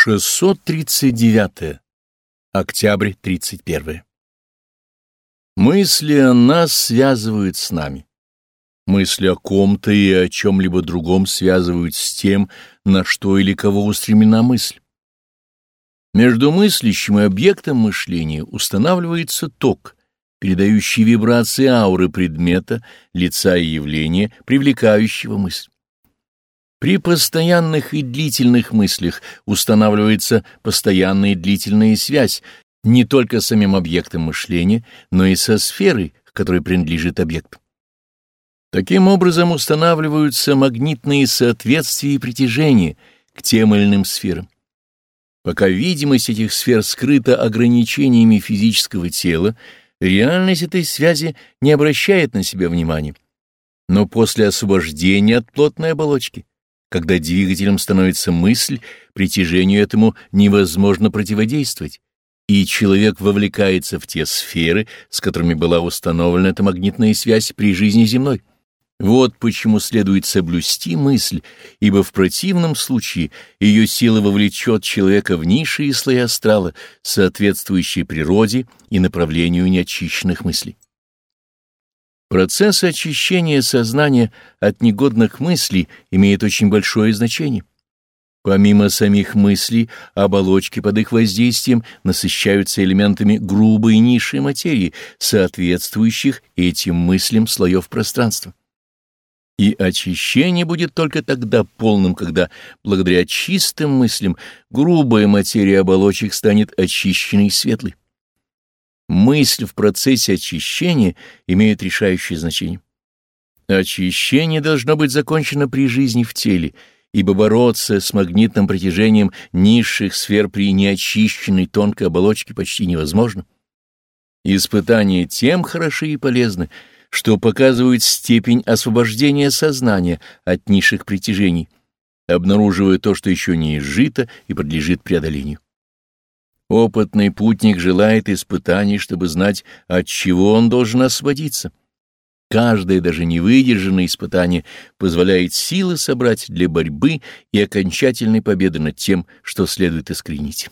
639. Октябрь 31. Мысли о нас связывают с нами. Мысли о ком-то и о чем-либо другом связывают с тем, на что или кого устремлена мысль. Между мыслящим и объектом мышления устанавливается ток, передающий вибрации ауры предмета, лица и явления, привлекающего мысль. При постоянных и длительных мыслях устанавливается постоянная и длительная связь не только с самим объектом мышления, но и со сферой, к которой принадлежит объект. Таким образом устанавливаются магнитные соответствия и притяжения к тем или иным сферам. Пока видимость этих сфер скрыта ограничениями физического тела, реальность этой связи не обращает на себя внимания. Но после освобождения от плотной оболочки, когда двигателем становится мысль, притяжению этому невозможно противодействовать, и человек вовлекается в те сферы, с которыми была установлена эта магнитная связь при жизни земной. Вот почему следует соблюсти мысль, ибо в противном случае ее сила вовлечет человека в низшие слои астрала, соответствующие природе и направлению неочищенных мыслей. Процесс очищения сознания от негодных мыслей имеет очень большое значение. Помимо самих мыслей, оболочки под их воздействием насыщаются элементами грубой и низшей материи, соответствующих этим мыслям слоев пространства. И очищение будет только тогда полным, когда, благодаря чистым мыслям, грубая материя оболочек станет очищенной и светлой. Мысль в процессе очищения имеет решающее значение. Очищение должно быть закончено при жизни в теле, ибо бороться с магнитным притяжением низших сфер при неочищенной тонкой оболочке почти невозможно. Испытания тем хороши и полезны, что показывают степень освобождения сознания от низших притяжений, обнаруживая то, что еще не изжито и подлежит преодолению. Опытный путник желает испытаний, чтобы знать, от чего он должен освободиться. Каждое даже невыдержанное испытание позволяет силы собрать для борьбы и окончательной победы над тем, что следует искоренить.